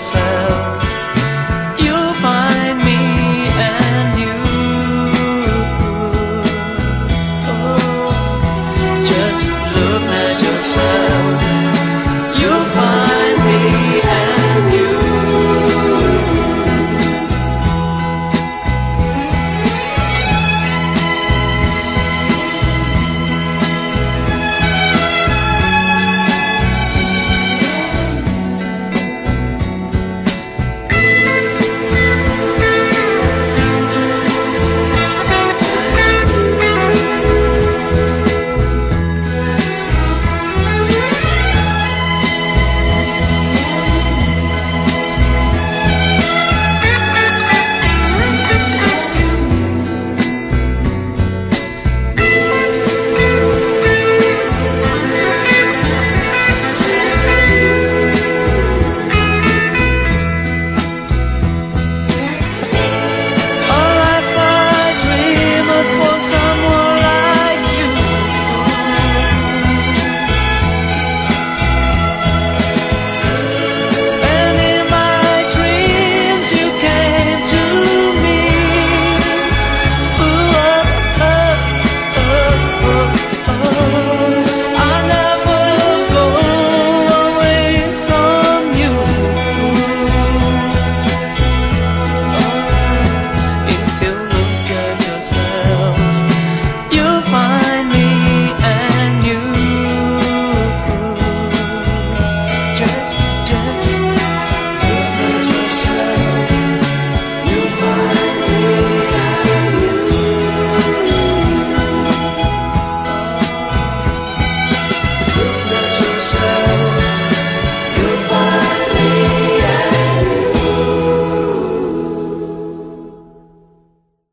the.